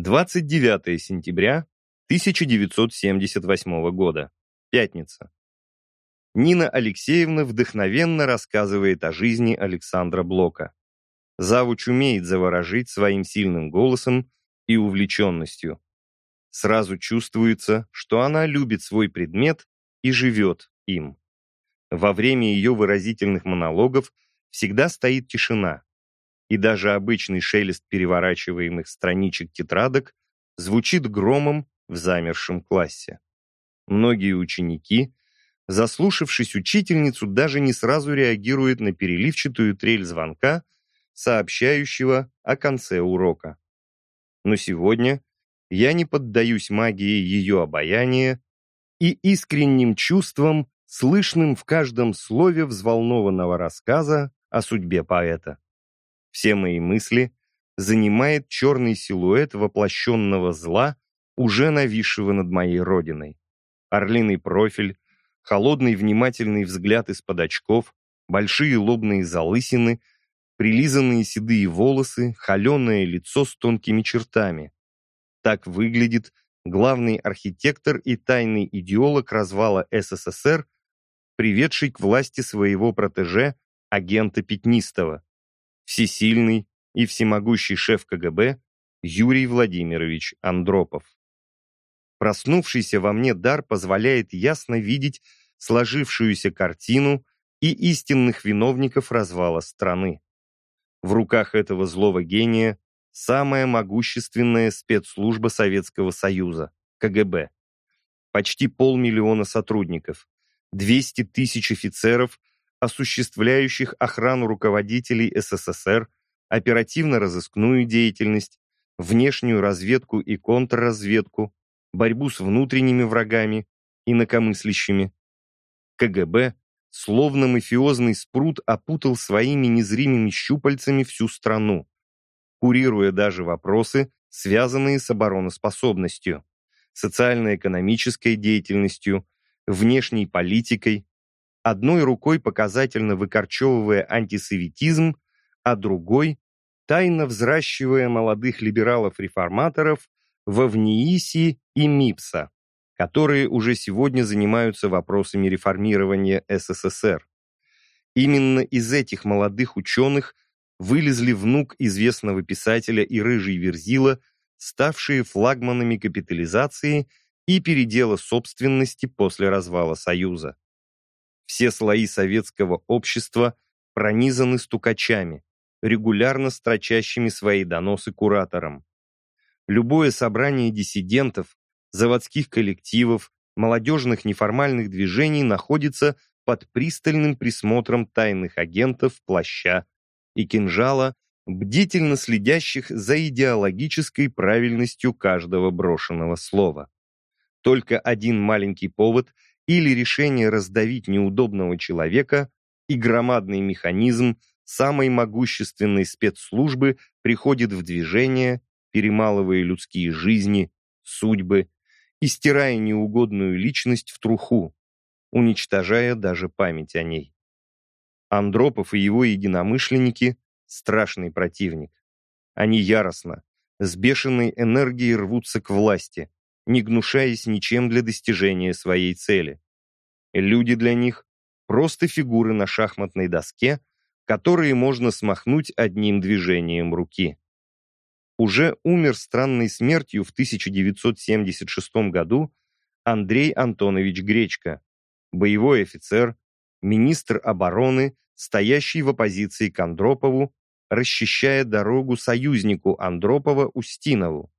29 сентября 1978 года. Пятница. Нина Алексеевна вдохновенно рассказывает о жизни Александра Блока. Завуч умеет заворожить своим сильным голосом и увлеченностью. Сразу чувствуется, что она любит свой предмет и живет им. Во время ее выразительных монологов всегда стоит тишина, и даже обычный шелест переворачиваемых страничек тетрадок звучит громом в замершем классе. Многие ученики Заслушавшись учительницу, даже не сразу реагирует на переливчатую трель звонка, сообщающего о конце урока. Но сегодня я не поддаюсь магии ее обаяния и искренним чувствам, слышным в каждом слове взволнованного рассказа о судьбе поэта. Все мои мысли занимает черный силуэт воплощенного зла, уже нависшего над моей родиной. Орлиный профиль, холодный внимательный взгляд из-под очков, большие лобные залысины, прилизанные седые волосы, холеное лицо с тонкими чертами. Так выглядит главный архитектор и тайный идеолог развала СССР, приведший к власти своего протеже, агента Пятнистого, всесильный и всемогущий шеф КГБ Юрий Владимирович Андропов. Проснувшийся во мне дар позволяет ясно видеть сложившуюся картину и истинных виновников развала страны. В руках этого злого гения самая могущественная спецслужба Советского Союза, КГБ. Почти полмиллиона сотрудников, 200 тысяч офицеров, осуществляющих охрану руководителей СССР, оперативно-розыскную деятельность, внешнюю разведку и контрразведку, борьбу с внутренними врагами, инакомыслящими, КГБ, словно мафиозный спрут, опутал своими незримыми щупальцами всю страну, курируя даже вопросы, связанные с обороноспособностью, социально-экономической деятельностью, внешней политикой, одной рукой показательно выкорчевывая антисоветизм, а другой тайно взращивая молодых либералов-реформаторов во ВНИИСи и МИПСа которые уже сегодня занимаются вопросами реформирования СССР. Именно из этих молодых ученых вылезли внук известного писателя и рыжий Верзила, ставшие флагманами капитализации и передела собственности после развала Союза. Все слои советского общества пронизаны стукачами, регулярно строчащими свои доносы кураторам. Любое собрание диссидентов, заводских коллективов, молодежных неформальных движений находится под пристальным присмотром тайных агентов плаща и кинжала, бдительно следящих за идеологической правильностью каждого брошенного слова. Только один маленький повод или решение раздавить неудобного человека и громадный механизм самой могущественной спецслужбы приходит в движение, перемалывая людские жизни, судьбы и стирая неугодную личность в труху, уничтожая даже память о ней. Андропов и его единомышленники – страшный противник. Они яростно, с бешеной энергией рвутся к власти, не гнушаясь ничем для достижения своей цели. Люди для них – просто фигуры на шахматной доске, которые можно смахнуть одним движением руки уже умер странной смертью в 1976 году Андрей Антонович Гречко, боевой офицер, министр обороны, стоящий в оппозиции к Андропову, расчищая дорогу союзнику Андропова Устинову.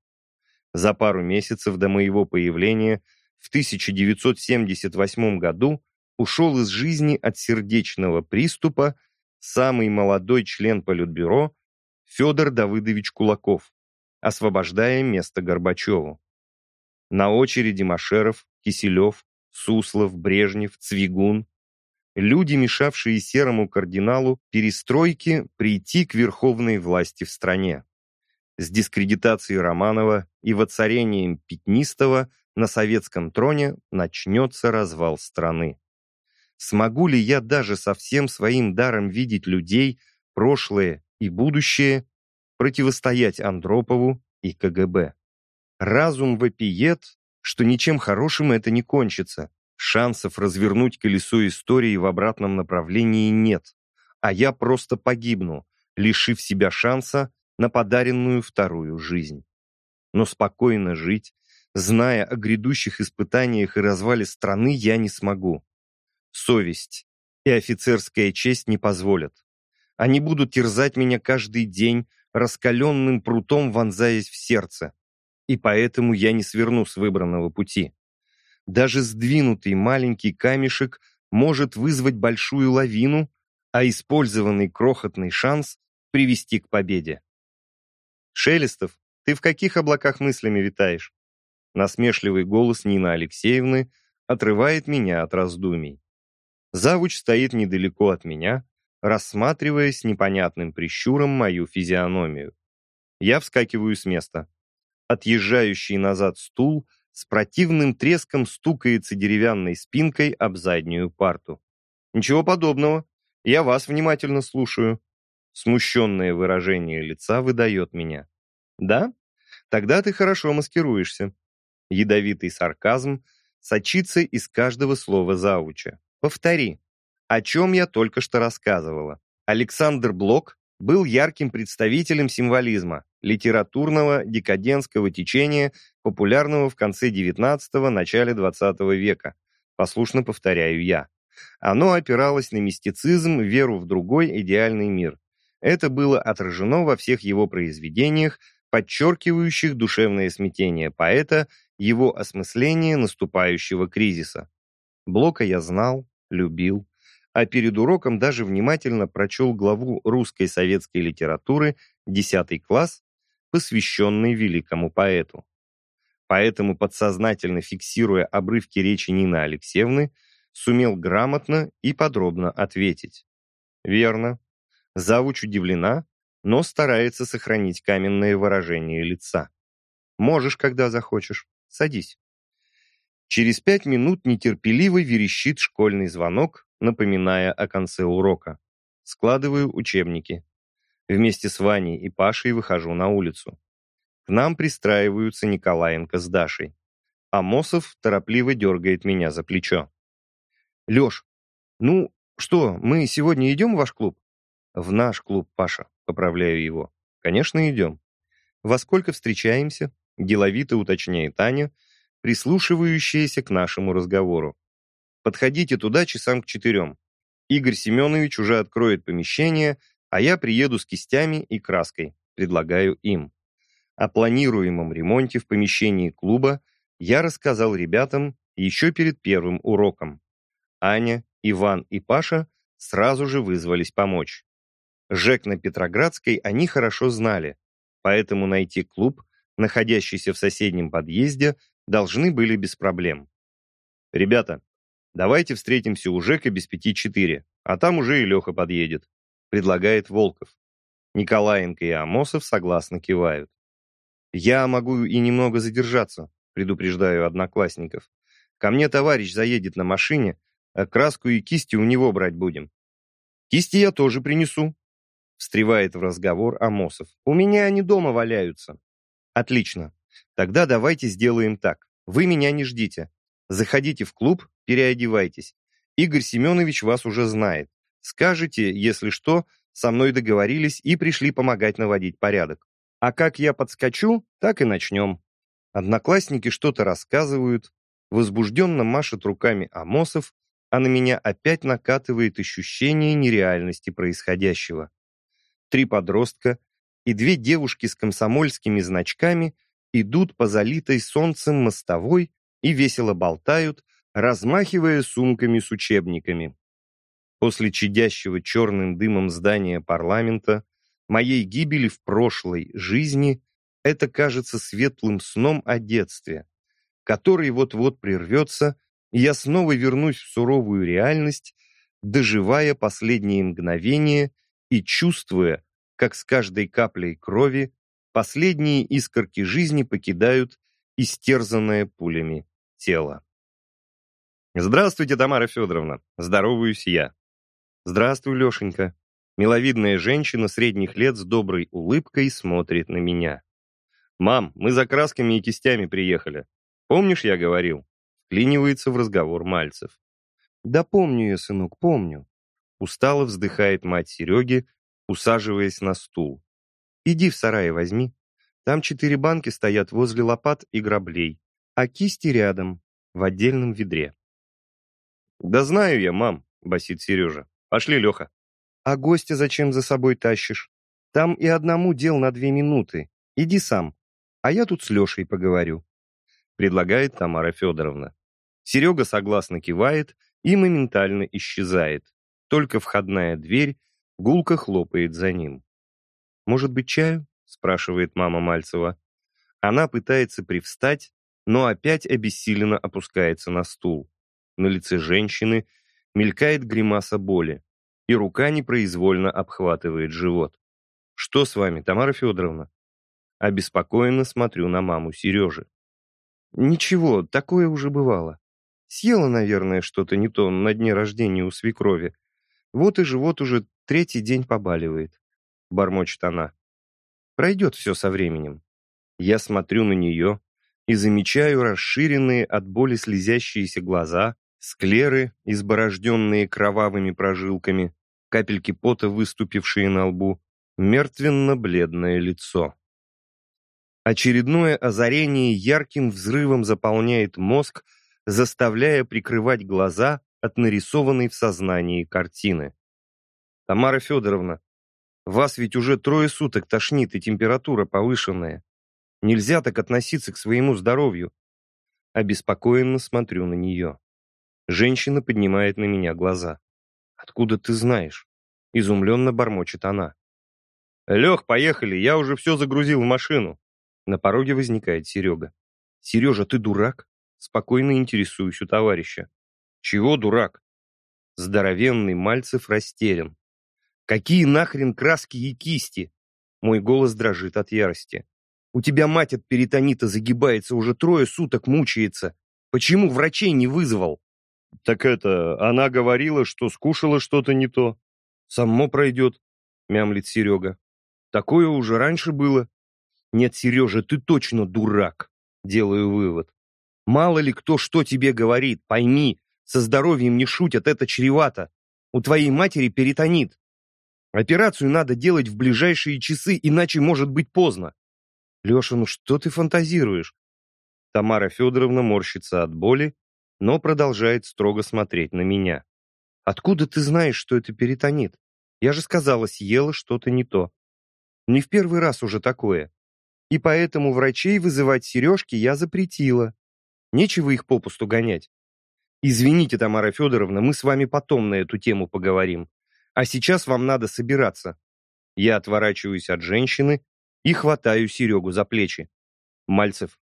За пару месяцев до моего появления в 1978 году ушел из жизни от сердечного приступа самый молодой член Политбюро Федор Давыдович Кулаков, освобождая место Горбачеву. На очереди Машеров, Киселев, Суслов, Брежнев, Цвигун. Люди, мешавшие серому кардиналу перестройки прийти к верховной власти в стране. С дискредитацией Романова и воцарением Пятнистого на советском троне начнется развал страны. Смогу ли я даже со всем своим даром видеть людей, прошлое и будущее, противостоять Андропову и КГБ. Разум вопиет, что ничем хорошим это не кончится. Шансов развернуть колесо истории в обратном направлении нет. А я просто погибну, лишив себя шанса на подаренную вторую жизнь. Но спокойно жить, зная о грядущих испытаниях и развале страны, я не смогу. Совесть и офицерская честь не позволят. Они будут терзать меня каждый день, раскаленным прутом вонзаясь в сердце. И поэтому я не сверну с выбранного пути. Даже сдвинутый маленький камешек может вызвать большую лавину, а использованный крохотный шанс привести к победе. «Шелестов, ты в каких облаках мыслями витаешь?» Насмешливый голос Нины Алексеевны отрывает меня от раздумий. Завуч стоит недалеко от меня, рассматривая с непонятным прищуром мою физиономию. Я вскакиваю с места. Отъезжающий назад стул с противным треском стукается деревянной спинкой об заднюю парту. «Ничего подобного. Я вас внимательно слушаю». Смущенное выражение лица выдает меня. «Да? Тогда ты хорошо маскируешься». Ядовитый сарказм сочится из каждого слова зауча. «Повтори, о чем я только что рассказывала. Александр Блок был ярким представителем символизма, литературного декадентского течения, популярного в конце XIX – начале XX века. Послушно повторяю я. Оно опиралось на мистицизм, веру в другой идеальный мир. Это было отражено во всех его произведениях, подчеркивающих душевное смятение поэта, его осмысление наступающего кризиса. Блока я знал, любил, а перед уроком даже внимательно прочел главу русской советской литературы 10 класс, посвященный великому поэту. Поэтому, подсознательно фиксируя обрывки речи Нины Алексеевны, сумел грамотно и подробно ответить. Верно. Завуч удивлена, но старается сохранить каменное выражение лица. Можешь, когда захочешь. Садись. Через пять минут нетерпеливо верещит школьный звонок, напоминая о конце урока. Складываю учебники. Вместе с Ваней и Пашей выхожу на улицу. К нам пристраиваются Николаенко с Дашей. Амосов торопливо дергает меня за плечо. «Леш, ну что, мы сегодня идем в ваш клуб?» «В наш клуб, Паша», — поправляю его. «Конечно, идем». «Во сколько встречаемся?» — деловито уточняет Таня, прислушивающаяся к нашему разговору. Подходите туда часам к четырем. Игорь Семенович уже откроет помещение, а я приеду с кистями и краской, предлагаю им. О планируемом ремонте в помещении клуба я рассказал ребятам еще перед первым уроком. Аня, Иван и Паша сразу же вызвались помочь. Жек на Петроградской они хорошо знали, поэтому найти клуб, находящийся в соседнем подъезде, должны были без проблем. «Ребята, Давайте встретимся у Жека без пяти четыре, а там уже и Леха подъедет», — предлагает Волков. Николаенко и Амосов согласно кивают. «Я могу и немного задержаться», — предупреждаю одноклассников. «Ко мне товарищ заедет на машине, а краску и кисти у него брать будем». «Кисти я тоже принесу», — встревает в разговор Амосов. «У меня они дома валяются». «Отлично. Тогда давайте сделаем так. Вы меня не ждите. Заходите в клуб, переодевайтесь. Игорь Семенович вас уже знает. Скажите, если что, со мной договорились и пришли помогать наводить порядок. А как я подскочу, так и начнем. Одноклассники что-то рассказывают, возбужденно машет руками Амосов, а на меня опять накатывает ощущение нереальности происходящего. Три подростка и две девушки с комсомольскими значками идут по залитой солнцем мостовой и весело болтают, размахивая сумками с учебниками. После чадящего черным дымом здания парламента, моей гибели в прошлой жизни, это кажется светлым сном о детстве, который вот-вот прервется, и я снова вернусь в суровую реальность, доживая последние мгновения и чувствуя, как с каждой каплей крови последние искорки жизни покидают истерзанное пулями тело. «Здравствуйте, Тамара Федоровна!» Здороваюсь я. «Здравствуй, Лешенька!» Миловидная женщина средних лет с доброй улыбкой смотрит на меня. «Мам, мы за красками и кистями приехали. Помнишь, я говорил?» Вклинивается в разговор Мальцев. «Да помню я, сынок, помню». Устало вздыхает мать Сереги, усаживаясь на стул. «Иди в сарай возьми. Там четыре банки стоят возле лопат и граблей, а кисти рядом, в отдельном ведре». «Да знаю я, мам», — басит Сережа. «Пошли, Леха». «А гостя зачем за собой тащишь? Там и одному дел на две минуты. Иди сам, а я тут с Лешей поговорю», — предлагает Тамара Федоровна. Серега согласно кивает и моментально исчезает. Только входная дверь гулко хлопает за ним. «Может быть, чаю?» — спрашивает мама Мальцева. Она пытается привстать, но опять обессиленно опускается на стул. На лице женщины мелькает гримаса боли, и рука непроизвольно обхватывает живот. «Что с вами, Тамара Федоровна?» Обеспокоенно смотрю на маму Сережи. «Ничего, такое уже бывало. Съела, наверное, что-то не то на дне рождения у свекрови. Вот и живот уже третий день побаливает», — бормочет она. «Пройдет все со временем». Я смотрю на нее и замечаю расширенные от боли слезящиеся глаза, склеры, изборожденные кровавыми прожилками, капельки пота, выступившие на лбу, мертвенно-бледное лицо. Очередное озарение ярким взрывом заполняет мозг, заставляя прикрывать глаза от нарисованной в сознании картины. «Тамара Федоровна, вас ведь уже трое суток тошнит и температура повышенная. Нельзя так относиться к своему здоровью». Обеспокоенно смотрю на нее. Женщина поднимает на меня глаза. «Откуда ты знаешь?» Изумленно бормочет она. «Лех, поехали, я уже все загрузил в машину». На пороге возникает Серега. «Сережа, ты дурак?» Спокойно интересуюсь у товарища. «Чего дурак?» Здоровенный Мальцев растерян. «Какие нахрен краски и кисти?» Мой голос дрожит от ярости. «У тебя мать от перитонита загибается, уже трое суток мучается. Почему врачей не вызвал?» «Так это, она говорила, что скушала что-то не то. Само пройдет», — мямлит Серега. «Такое уже раньше было». «Нет, Сережа, ты точно дурак», — делаю вывод. «Мало ли кто что тебе говорит, пойми, со здоровьем не шутят, это чревато. У твоей матери перитонит. Операцию надо делать в ближайшие часы, иначе может быть поздно». «Леша, ну что ты фантазируешь?» Тамара Федоровна морщится от боли но продолжает строго смотреть на меня. «Откуда ты знаешь, что это перитонит? Я же сказала, съела что-то не то. Не в первый раз уже такое. И поэтому врачей вызывать сережки я запретила. Нечего их попусту гонять. Извините, Тамара Федоровна, мы с вами потом на эту тему поговорим. А сейчас вам надо собираться. Я отворачиваюсь от женщины и хватаю Серегу за плечи. Мальцев,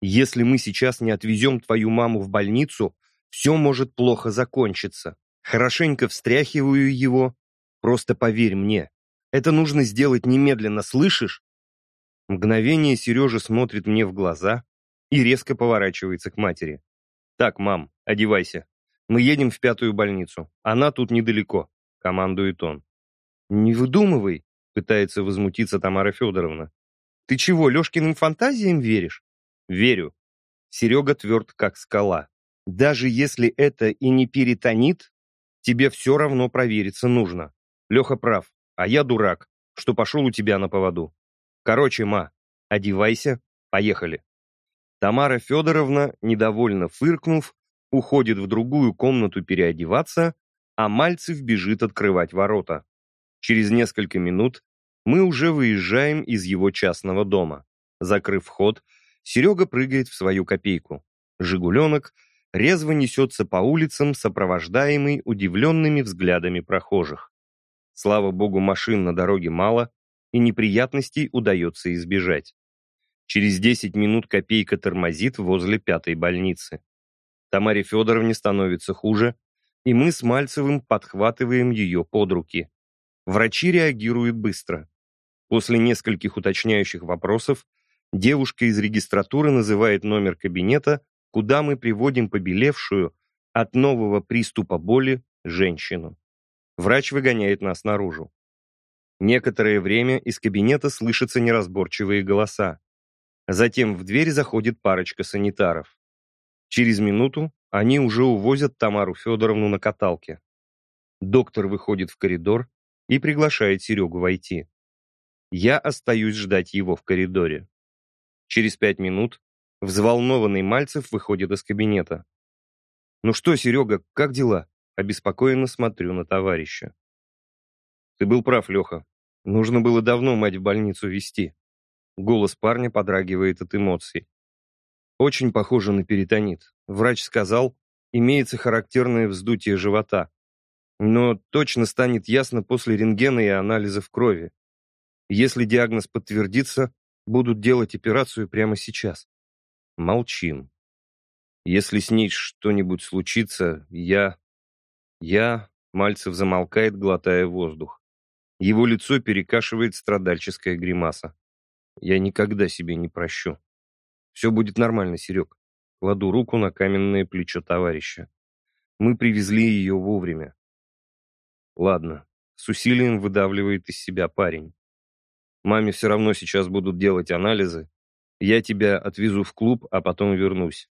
если мы сейчас не отвезем твою маму в больницу, все может плохо закончиться. Хорошенько встряхиваю его. Просто поверь мне. Это нужно сделать немедленно, слышишь? Мгновение Сережа смотрит мне в глаза и резко поворачивается к матери. «Так, мам, одевайся. Мы едем в пятую больницу. Она тут недалеко», — командует он. «Не выдумывай», — пытается возмутиться Тамара Федоровна. «Ты чего, Лешкиным фантазиям веришь? Верю. Серега тверд, как скала. Даже если это и не перитонит, тебе все равно провериться нужно. Леха прав, а я дурак, что пошел у тебя на поводу. Короче, ма, одевайся, поехали. Тамара Федоровна, недовольно фыркнув, уходит в другую комнату переодеваться, а Мальцев бежит открывать ворота. Через несколько минут мы уже выезжаем из его частного дома. Закрыв вход, Серега прыгает в свою копейку. «Жигуленок» резво несется по улицам, сопровождаемый удивленными взглядами прохожих. Слава богу, машин на дороге мало, и неприятностей удается избежать. Через 10 минут копейка тормозит возле пятой больницы. Тамаре Федоровне становится хуже, и мы с Мальцевым подхватываем ее под руки. Врачи реагируют быстро. После нескольких уточняющих вопросов Девушка из регистратуры называет номер кабинета, куда мы приводим побелевшую от нового приступа боли женщину. Врач выгоняет нас наружу. Некоторое время из кабинета слышатся неразборчивые голоса. Затем в дверь заходит парочка санитаров. Через минуту они уже увозят Тамару Федоровну на каталке. Доктор выходит в коридор и приглашает Серегу войти. Я остаюсь ждать его в коридоре. Через пять минут взволнованный Мальцев выходит из кабинета. «Ну что, Серега, как дела?» Обеспокоенно смотрю на товарища. «Ты был прав, Леха. Нужно было давно мать в больницу везти». Голос парня подрагивает от эмоций. Очень похоже на перитонит. Врач сказал, имеется характерное вздутие живота. Но точно станет ясно после рентгена и анализов крови. Если диагноз подтвердится, будут делать операцию прямо сейчас. Молчим. Если с ней что-нибудь случится, я... Я... Мальцев замолкает, глотая воздух. Его лицо перекашивает страдальческая гримаса. Я никогда себе не прощу. Все будет нормально, Серег. Кладу руку на каменное плечо товарища. Мы привезли ее вовремя. Ладно, с усилием выдавливает из себя парень. Маме все равно сейчас будут делать анализы. Я тебя отвезу в клуб, а потом вернусь.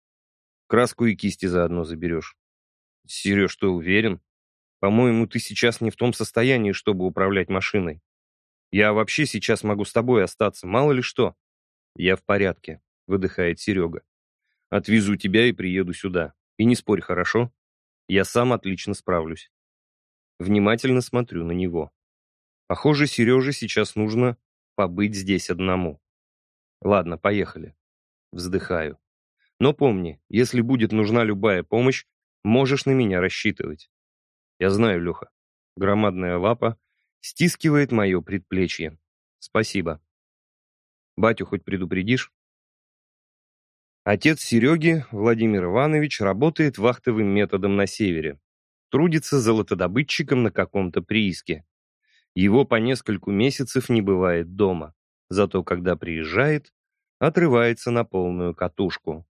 Краску и кисти заодно заберешь. Сереж, ты уверен? По-моему, ты сейчас не в том состоянии, чтобы управлять машиной. Я вообще сейчас могу с тобой остаться, мало ли что. Я в порядке, выдыхает Серега. Отвезу тебя и приеду сюда. И не спорь, хорошо? Я сам отлично справлюсь. Внимательно смотрю на него. Похоже, Сереже сейчас нужно побыть здесь одному. Ладно, поехали. Вздыхаю. Но помни, если будет нужна любая помощь, можешь на меня рассчитывать. Я знаю, Леха. Громадная лапа стискивает мое предплечье. Спасибо. Батю хоть предупредишь? Отец Сереги, Владимир Иванович, работает вахтовым методом на севере. Трудится золотодобытчиком на каком-то прииске. Его по нескольку месяцев не бывает дома. Зато когда приезжает, отрывается на полную катушку.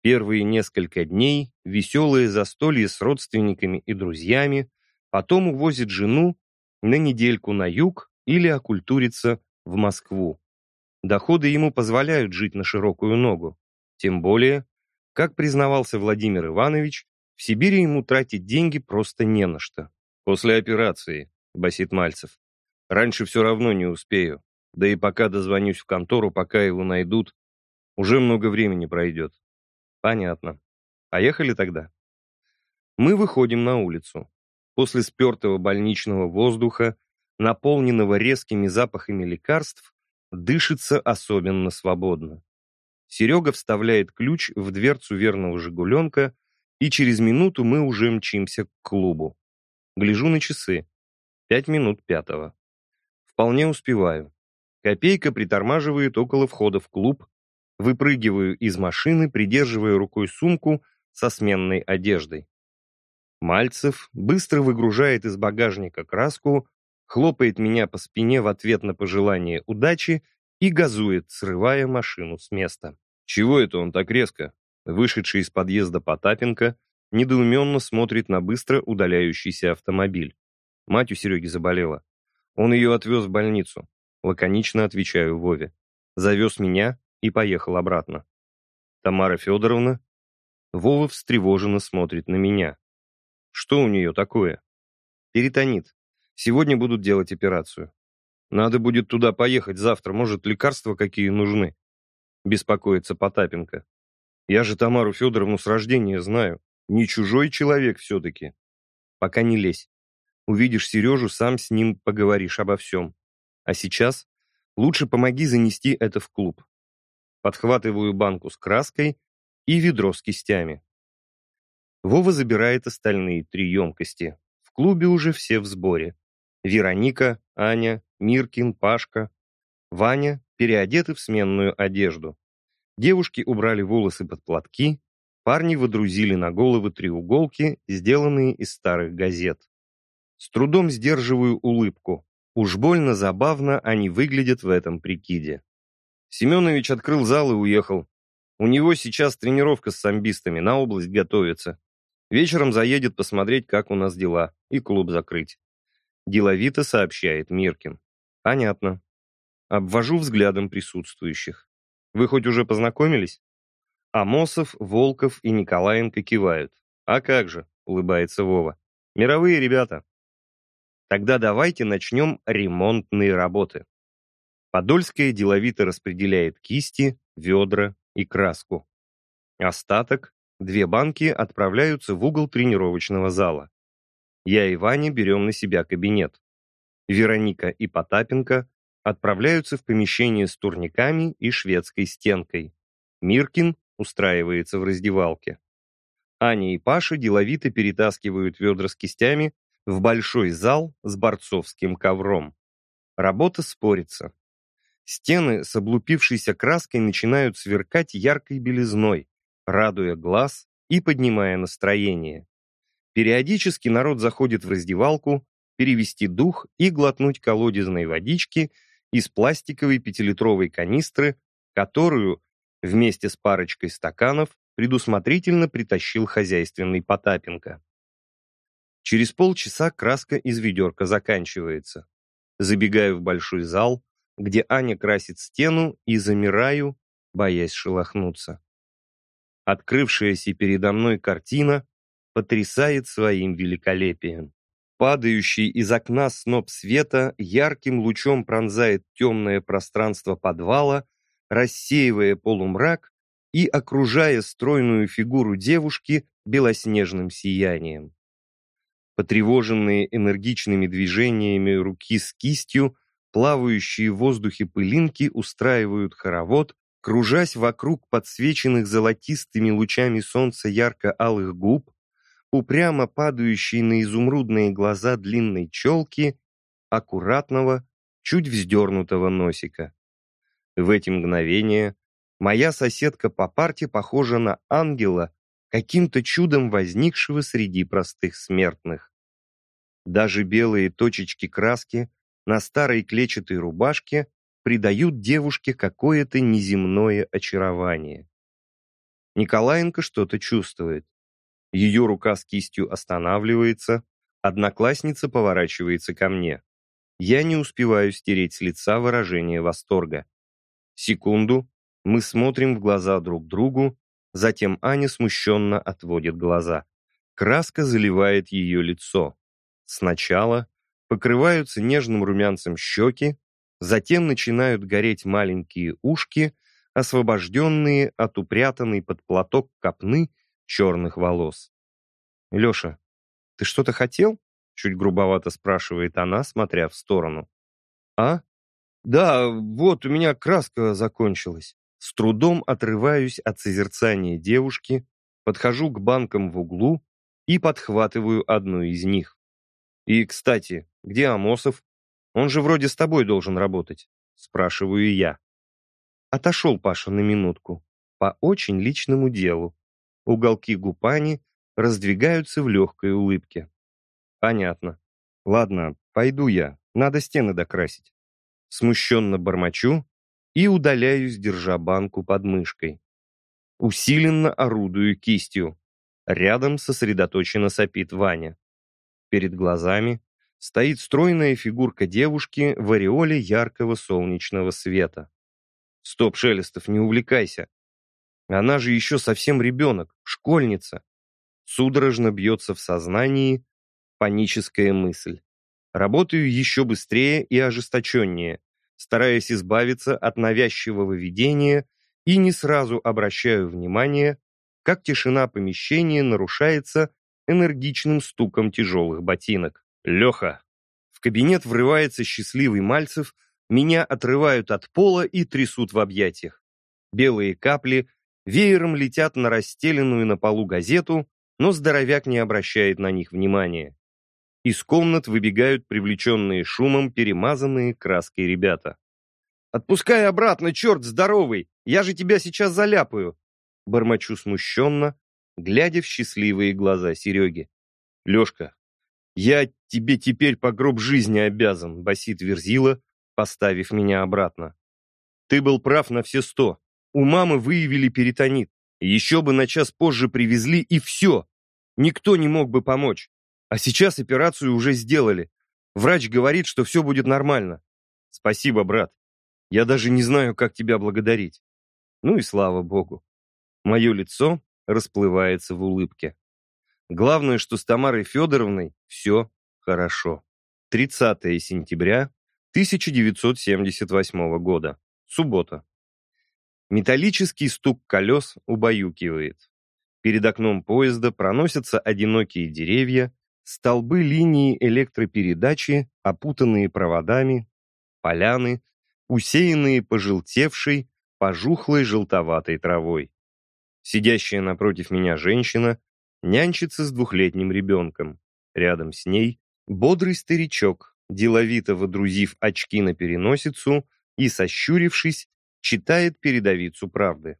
Первые несколько дней веселые застолье с родственниками и друзьями, потом увозит жену на недельку на юг или окультурится в Москву. Доходы ему позволяют жить на широкую ногу. Тем более, как признавался Владимир Иванович, в Сибири ему тратить деньги просто не на что. После операции, — басит Мальцев. «Раньше все равно не успею. Да и пока дозвонюсь в контору, пока его найдут, уже много времени пройдет». «Понятно. Поехали тогда?» Мы выходим на улицу. После спертого больничного воздуха, наполненного резкими запахами лекарств, дышится особенно свободно. Серега вставляет ключ в дверцу верного «Жигуленка», и через минуту мы уже мчимся к клубу. Гляжу на часы. Пять минут пятого. Вполне успеваю. Копейка притормаживает около входа в клуб. Выпрыгиваю из машины, придерживая рукой сумку со сменной одеждой. Мальцев быстро выгружает из багажника краску, хлопает меня по спине в ответ на пожелание удачи и газует, срывая машину с места. Чего это он так резко? Вышедший из подъезда Потапенко недоуменно смотрит на быстро удаляющийся автомобиль. Мать у Сереги заболела. Он ее отвез в больницу. Лаконично отвечаю Вове. Завез меня и поехал обратно. Тамара Федоровна? Вова встревоженно смотрит на меня. Что у нее такое? Перитонит. Сегодня будут делать операцию. Надо будет туда поехать завтра. Может, лекарства какие нужны? Беспокоится Потапенко. Я же Тамару Федоровну с рождения знаю. Не чужой человек все-таки. Пока не лезь. Увидишь Сережу, сам с ним поговоришь обо всем. А сейчас лучше помоги занести это в клуб. Подхватываю банку с краской и ведро с кистями. Вова забирает остальные три емкости. В клубе уже все в сборе. Вероника, Аня, Миркин, Пашка. Ваня переодеты в сменную одежду. Девушки убрали волосы под платки, парни водрузили на головы треуголки, сделанные из старых газет. С трудом сдерживаю улыбку. Уж больно забавно они выглядят в этом прикиде. Семенович открыл зал и уехал. У него сейчас тренировка с самбистами, на область готовится. Вечером заедет посмотреть, как у нас дела, и клуб закрыть. Деловито сообщает Миркин. Понятно. Обвожу взглядом присутствующих. Вы хоть уже познакомились? Амосов, Волков и Николаенко кивают. А как же, улыбается Вова. Мировые ребята. Тогда давайте начнем ремонтные работы. Подольская деловито распределяет кисти, ведра и краску. Остаток, две банки, отправляются в угол тренировочного зала. Я и Ваня берем на себя кабинет. Вероника и Потапенко отправляются в помещение с турниками и шведской стенкой. Миркин устраивается в раздевалке. Аня и Паша деловито перетаскивают ведра с кистями в большой зал с борцовским ковром. Работа спорится. Стены с облупившейся краской начинают сверкать яркой белизной, радуя глаз и поднимая настроение. Периодически народ заходит в раздевалку, перевести дух и глотнуть колодезной водички из пластиковой пятилитровой канистры, которую вместе с парочкой стаканов предусмотрительно притащил хозяйственный Потапенко. Через полчаса краска из ведерка заканчивается. Забегаю в большой зал, где Аня красит стену, и замираю, боясь шелохнуться. Открывшаяся передо мной картина потрясает своим великолепием. Падающий из окна сноп света ярким лучом пронзает темное пространство подвала, рассеивая полумрак и окружая стройную фигуру девушки белоснежным сиянием. Потревоженные энергичными движениями руки с кистью, плавающие в воздухе пылинки устраивают хоровод, кружась вокруг подсвеченных золотистыми лучами солнца ярко-алых губ, упрямо падающей на изумрудные глаза длинной челки, аккуратного, чуть вздернутого носика. В эти мгновения моя соседка по парте похожа на ангела, каким-то чудом возникшего среди простых смертных. Даже белые точечки краски на старой клетчатой рубашке придают девушке какое-то неземное очарование. Николаенко что-то чувствует. Ее рука с кистью останавливается, одноклассница поворачивается ко мне. Я не успеваю стереть с лица выражение восторга. Секунду, мы смотрим в глаза друг другу, затем Аня смущенно отводит глаза. Краска заливает ее лицо. Сначала покрываются нежным румянцем щеки, затем начинают гореть маленькие ушки, освобожденные от упрятанной под платок копны черных волос. «Леша, ты что-то хотел?» Чуть грубовато спрашивает она, смотря в сторону. «А? Да, вот у меня краска закончилась». С трудом отрываюсь от созерцания девушки, подхожу к банкам в углу и подхватываю одну из них. «И, кстати, где Амосов? Он же вроде с тобой должен работать», спрашиваю я. Отошел Паша на минутку, по очень личному делу. Уголки губани раздвигаются в легкой улыбке. Понятно. Ладно, пойду я, надо стены докрасить. Смущенно бормочу и удаляюсь, держа банку под мышкой. Усиленно орудую кистью. Рядом сосредоточенно сопит Ваня. Перед глазами стоит стройная фигурка девушки в ореоле яркого солнечного света. Стоп, Шелестов, не увлекайся. Она же еще совсем ребенок, школьница. Судорожно бьется в сознании паническая мысль. Работаю еще быстрее и ожесточеннее, стараясь избавиться от навязчивого видения и не сразу обращаю внимание, как тишина помещения нарушается энергичным стуком тяжелых ботинок. «Леха!» В кабинет врывается счастливый Мальцев, меня отрывают от пола и трясут в объятиях. Белые капли веером летят на расстеленную на полу газету, но здоровяк не обращает на них внимания. Из комнат выбегают привлеченные шумом перемазанные краской ребята. «Отпускай обратно, черт здоровый! Я же тебя сейчас заляпаю!» Бормочу смущенно, глядя в счастливые глаза Сереги. «Лешка, я тебе теперь по гроб жизни обязан», басит Верзила, поставив меня обратно. «Ты был прав на все сто. У мамы выявили перитонит. Еще бы на час позже привезли, и все. Никто не мог бы помочь. А сейчас операцию уже сделали. Врач говорит, что все будет нормально. Спасибо, брат. Я даже не знаю, как тебя благодарить. Ну и слава богу. Мое лицо расплывается в улыбке. Главное, что с Тамарой Федоровной все хорошо. 30 сентября 1978 года. Суббота. Металлический стук колес убаюкивает. Перед окном поезда проносятся одинокие деревья, столбы линии электропередачи, опутанные проводами, поляны, усеянные пожелтевшей, пожухлой желтоватой травой. Сидящая напротив меня женщина нянчится с двухлетним ребенком. Рядом с ней бодрый старичок, деловито водрузив очки на переносицу и, сощурившись, читает передовицу правды.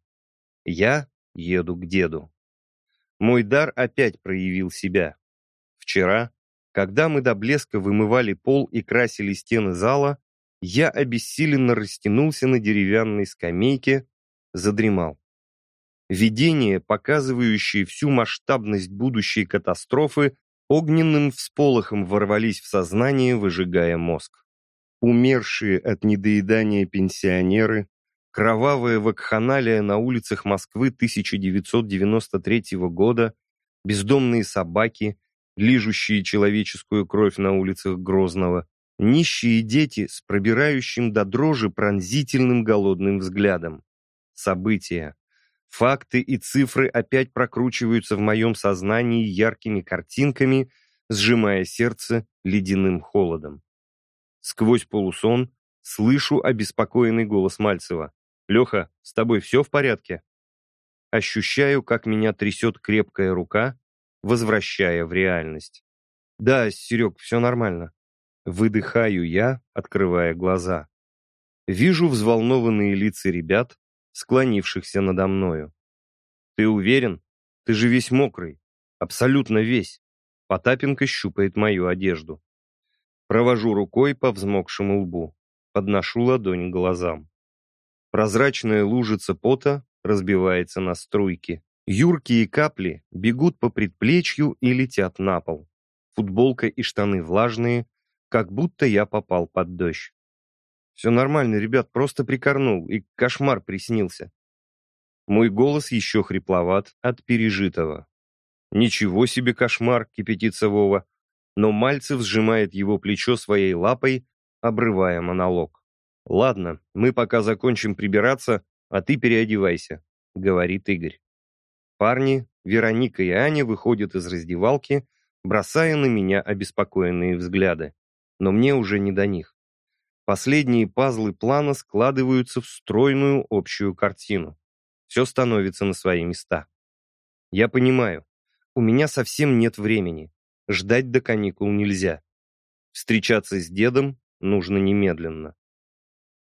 Я еду к деду. Мой дар опять проявил себя. Вчера, когда мы до блеска вымывали пол и красили стены зала, я обессиленно растянулся на деревянной скамейке, задремал. Видения, показывающие всю масштабность будущей катастрофы, огненным всполохом ворвались в сознание, выжигая мозг. Умершие от недоедания пенсионеры, кровавая вакханалия на улицах Москвы 1993 года, бездомные собаки, лижущие человеческую кровь на улицах Грозного, нищие дети с пробирающим до дрожи пронзительным голодным взглядом. События, факты и цифры опять прокручиваются в моем сознании яркими картинками, сжимая сердце ледяным холодом. Сквозь полусон слышу обеспокоенный голос Мальцева. «Леха, с тобой все в порядке?» Ощущаю, как меня трясет крепкая рука, возвращая в реальность. «Да, Серег, все нормально». Выдыхаю я, открывая глаза. Вижу взволнованные лица ребят, склонившихся надо мною. «Ты уверен? Ты же весь мокрый. Абсолютно весь». Потапенко щупает мою одежду. Провожу рукой по взмокшему лбу. Подношу ладонь к глазам. Прозрачная лужица пота разбивается на струйки. Юркие капли бегут по предплечью и летят на пол. Футболка и штаны влажные, как будто я попал под дождь. Все нормально, ребят, просто прикорнул, и кошмар приснился. Мой голос еще хрипловат от пережитого. Ничего себе кошмар, кипятится Вова, но Мальцев сжимает его плечо своей лапой, обрывая монолог. «Ладно, мы пока закончим прибираться, а ты переодевайся», — говорит Игорь. Парни, Вероника и Аня выходят из раздевалки, бросая на меня обеспокоенные взгляды но мне уже не до них. Последние пазлы плана складываются в стройную общую картину. Все становится на свои места. Я понимаю, у меня совсем нет времени. Ждать до каникул нельзя. Встречаться с дедом нужно немедленно.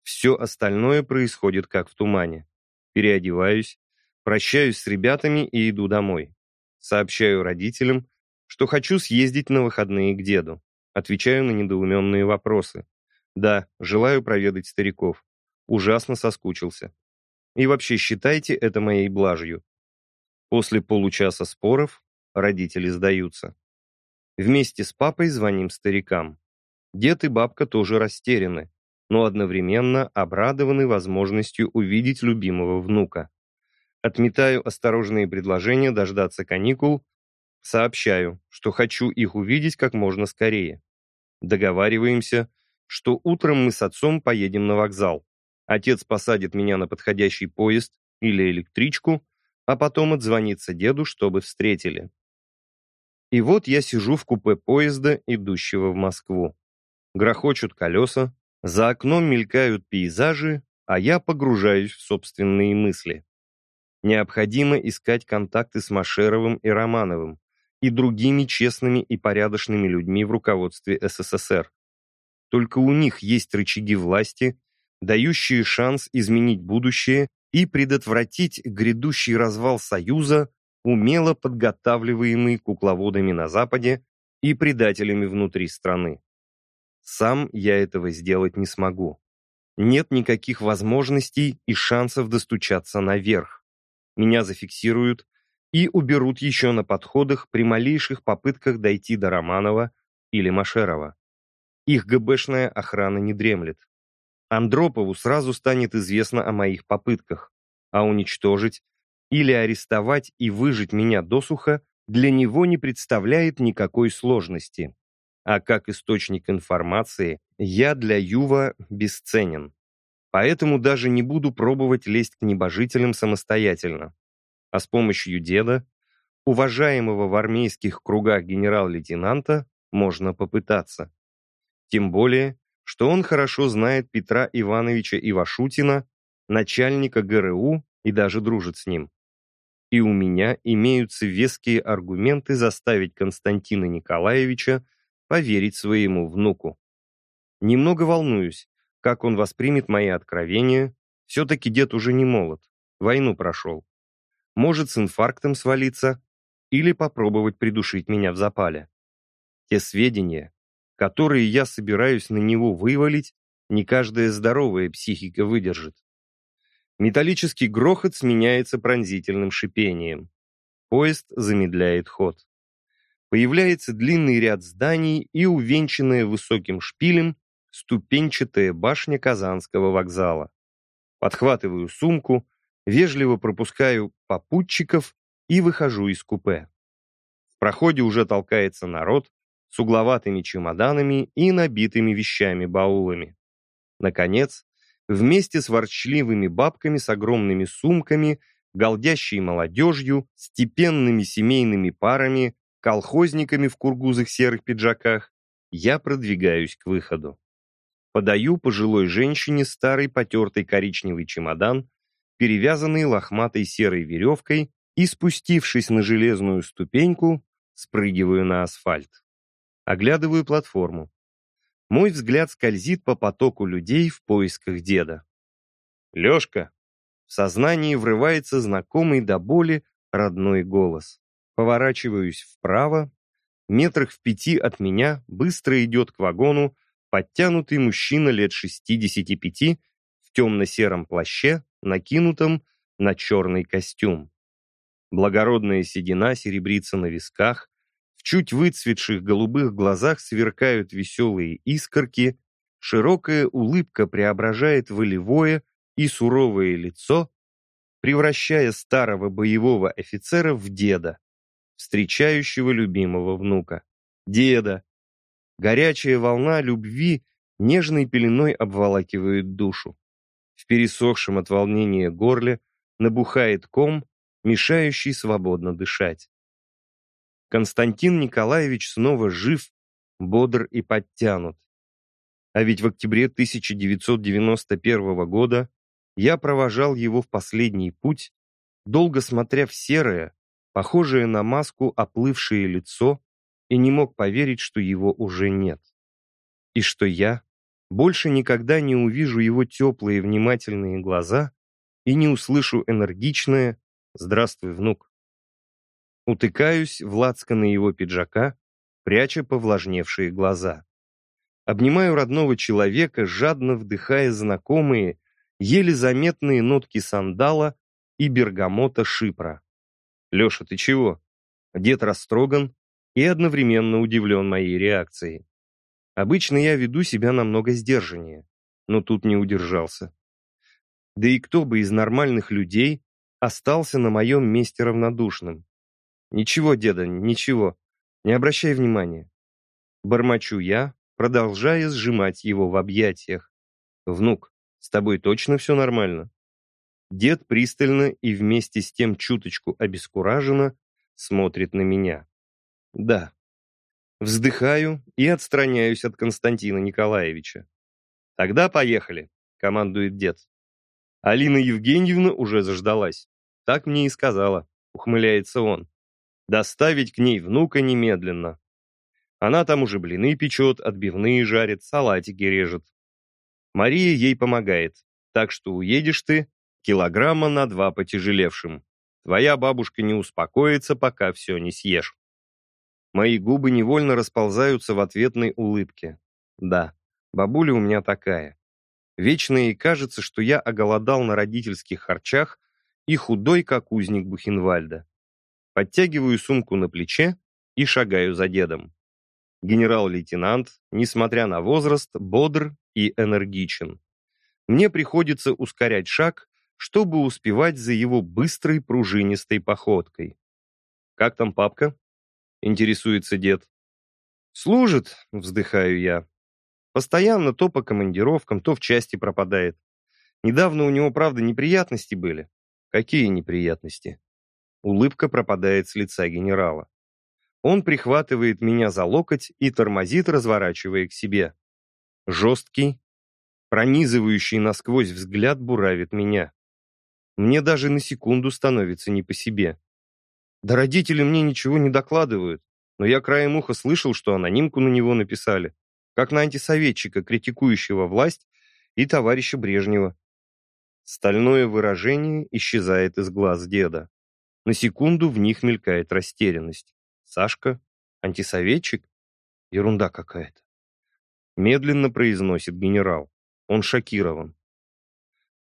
Все остальное происходит как в тумане. Переодеваюсь, прощаюсь с ребятами и иду домой. Сообщаю родителям, что хочу съездить на выходные к деду. Отвечаю на недоуменные вопросы. Да, желаю проведать стариков. Ужасно соскучился. И вообще считайте это моей блажью. После получаса споров родители сдаются. Вместе с папой звоним старикам. Дед и бабка тоже растеряны, но одновременно обрадованы возможностью увидеть любимого внука. Отметаю осторожные предложения дождаться каникул, сообщаю, что хочу их увидеть как можно скорее. Договариваемся, что утром мы с отцом поедем на вокзал. Отец посадит меня на подходящий поезд или электричку, а потом отзвонится деду, чтобы встретили. И вот я сижу в купе поезда, идущего в Москву. Грохочут колеса, за окном мелькают пейзажи, а я погружаюсь в собственные мысли. Необходимо искать контакты с Машеровым и Романовым, и другими честными и порядочными людьми в руководстве СССР. Только у них есть рычаги власти, дающие шанс изменить будущее и предотвратить грядущий развал Союза, умело подготавливаемый кукловодами на Западе и предателями внутри страны. Сам я этого сделать не смогу. Нет никаких возможностей и шансов достучаться наверх. Меня зафиксируют, и уберут еще на подходах при малейших попытках дойти до Романова или Машерова. Их ГБшная охрана не дремлет. Андропову сразу станет известно о моих попытках. а уничтожить или арестовать и выжить меня досуха для него не представляет никакой сложности. А как источник информации я для Юва бесценен. Поэтому даже не буду пробовать лезть к небожителям самостоятельно. А с помощью деда, уважаемого в армейских кругах генерал-лейтенанта, можно попытаться. Тем более, что он хорошо знает Петра Ивановича Ивашутина, начальника ГРУ и даже дружит с ним. И у меня имеются веские аргументы заставить Константина Николаевича поверить своему внуку. Немного волнуюсь, как он воспримет мои откровения. Все-таки дед уже не молод, войну прошел. Может с инфарктом свалиться или попробовать придушить меня в запале. Те сведения, которые я собираюсь на него вывалить, не каждая здоровая психика выдержит. Металлический грохот сменяется пронзительным шипением. Поезд замедляет ход. Появляется длинный ряд зданий и увенчанная высоким шпилем ступенчатая башня Казанского вокзала. Подхватываю сумку, вежливо пропускаю попутчиков и выхожу из купе. В проходе уже толкается народ с угловатыми чемоданами и набитыми вещами-баулами. Наконец, вместе с ворчливыми бабками с огромными сумками, голдящей молодежью, степенными семейными парами, колхозниками в кургузых серых пиджаках, я продвигаюсь к выходу. Подаю пожилой женщине старый потертый коричневый чемодан, перевязанный лохматой серой веревкой, и, спустившись на железную ступеньку, спрыгиваю на асфальт. Оглядываю платформу. Мой взгляд скользит по потоку людей в поисках деда. «Лешка!» В сознании врывается знакомый до боли родной голос. Поворачиваюсь вправо. Метрах в пяти от меня быстро идет к вагону подтянутый мужчина лет 65 в темно-сером плаще, накинутом на черный костюм. Благородная седина серебрится на висках, чуть выцветших голубых глазах сверкают веселые искорки, широкая улыбка преображает волевое и суровое лицо, превращая старого боевого офицера в деда, встречающего любимого внука. Деда, Горячая волна любви нежной пеленой обволакивает душу. В пересохшем от волнения горле набухает ком, мешающий свободно дышать. Константин Николаевич снова жив, бодр и подтянут. А ведь в октябре 1991 года я провожал его в последний путь, долго смотря в серое, похожее на маску оплывшее лицо, и не мог поверить, что его уже нет. И что я больше никогда не увижу его теплые внимательные глаза и не услышу энергичное «Здравствуй, внук». Утыкаюсь в лацканы его пиджака, пряча повлажневшие глаза. Обнимаю родного человека, жадно вдыхая знакомые, еле заметные нотки сандала и бергамота шипра. «Леша, ты чего?» Дед растроган, и одновременно удивлен моей реакцией. Обычно я веду себя намного сдержаннее, но тут не удержался. Да и кто бы из нормальных людей остался на моем месте равнодушным? Ничего, деда, ничего, не обращай внимания. Бормочу я, продолжая сжимать его в объятиях. Внук, с тобой точно все нормально? Дед пристально и вместе с тем чуточку обескураженно смотрит на меня. Да. Вздыхаю и отстраняюсь от Константина Николаевича. Тогда поехали, командует дед. Алина Евгеньевна уже заждалась. Так мне и сказала, ухмыляется он. Доставить к ней внука немедленно. Она там уже блины печет, отбивные жарит, салатики режет. Мария ей помогает, так что уедешь ты килограмма на два потяжелевшим. Твоя бабушка не успокоится, пока все не съешь. Мои губы невольно расползаются в ответной улыбке. Да, бабуля у меня такая. Вечно ей кажется, что я оголодал на родительских харчах и худой, как узник Бухенвальда. Подтягиваю сумку на плече и шагаю за дедом. Генерал-лейтенант, несмотря на возраст, бодр и энергичен. Мне приходится ускорять шаг, чтобы успевать за его быстрой пружинистой походкой. «Как там папка?» — интересуется дед. «Служит», — вздыхаю я. «Постоянно то по командировкам, то в части пропадает. Недавно у него, правда, неприятности были». «Какие неприятности?» Улыбка пропадает с лица генерала. Он прихватывает меня за локоть и тормозит, разворачивая к себе. Жесткий, пронизывающий насквозь взгляд буравит меня. Мне даже на секунду становится не по себе. Да родители мне ничего не докладывают, но я краем уха слышал, что анонимку на него написали, как на антисоветчика, критикующего власть, и товарища Брежнева. Стальное выражение исчезает из глаз деда. На секунду в них мелькает растерянность. Сашка? Антисоветчик? Ерунда какая-то. Медленно произносит генерал. Он шокирован.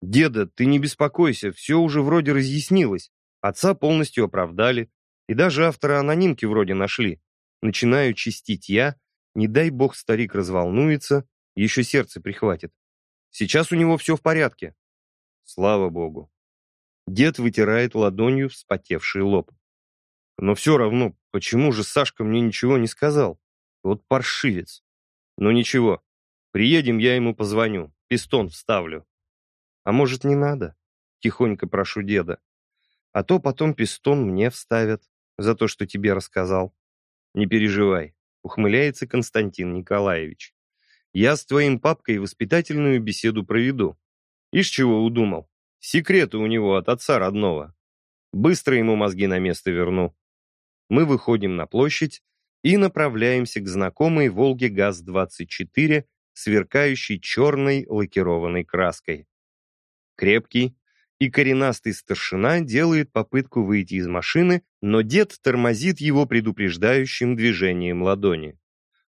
«Деда, ты не беспокойся, все уже вроде разъяснилось. Отца полностью оправдали, и даже автора анонимки вроде нашли. Начинаю чистить я, не дай бог старик разволнуется, еще сердце прихватит. Сейчас у него все в порядке. Слава богу. Дед вытирает ладонью вспотевший лоб. Но все равно, почему же Сашка мне ничего не сказал? Вот паршивец. Ну ничего, приедем, я ему позвоню, пистон вставлю. А может, не надо? Тихонько прошу деда. А то потом пистон мне вставят за то, что тебе рассказал. Не переживай, ухмыляется Константин Николаевич. Я с твоим папкой воспитательную беседу проведу. Ишь чего удумал? Секреты у него от отца родного. Быстро ему мозги на место верну. Мы выходим на площадь и направляемся к знакомой «Волге ГАЗ-24», сверкающей черной лакированной краской. Крепкий и коренастый старшина делает попытку выйти из машины, но дед тормозит его предупреждающим движением ладони.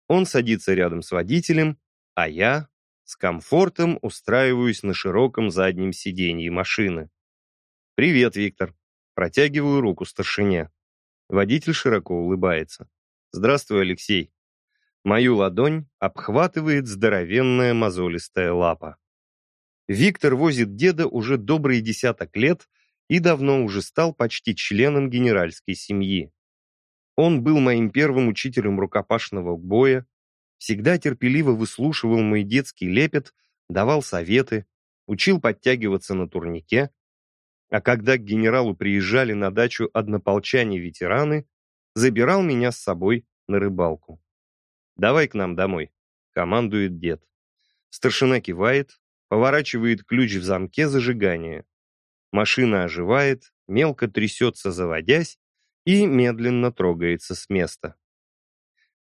Он садится рядом с водителем, а я с комфортом устраиваюсь на широком заднем сиденье машины. «Привет, Виктор!» Протягиваю руку старшине. Водитель широко улыбается. «Здравствуй, Алексей!» Мою ладонь обхватывает здоровенная мозолистая лапа. Виктор возит деда уже добрый десяток лет и давно уже стал почти членом генеральской семьи. Он был моим первым учителем рукопашного боя, всегда терпеливо выслушивал мой детский лепет, давал советы, учил подтягиваться на турнике, а когда к генералу приезжали на дачу однополчане-ветераны, забирал меня с собой на рыбалку. «Давай к нам домой», — командует дед. Старшина кивает, поворачивает ключ в замке зажигания. Машина оживает, мелко трясется, заводясь, и медленно трогается с места.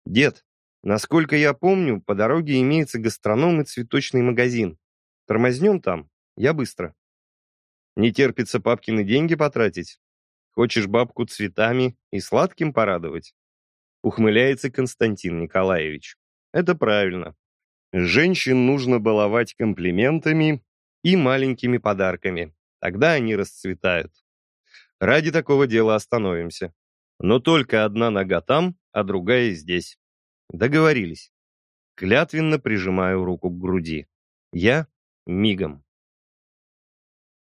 «Дед, Насколько я помню, по дороге имеется гастроном и цветочный магазин. Тормознем там, я быстро. Не терпится папкины деньги потратить? Хочешь бабку цветами и сладким порадовать? Ухмыляется Константин Николаевич. Это правильно. Женщин нужно баловать комплиментами и маленькими подарками. Тогда они расцветают. Ради такого дела остановимся. Но только одна нога там, а другая здесь. Договорились. Клятвенно прижимаю руку к груди. Я мигом.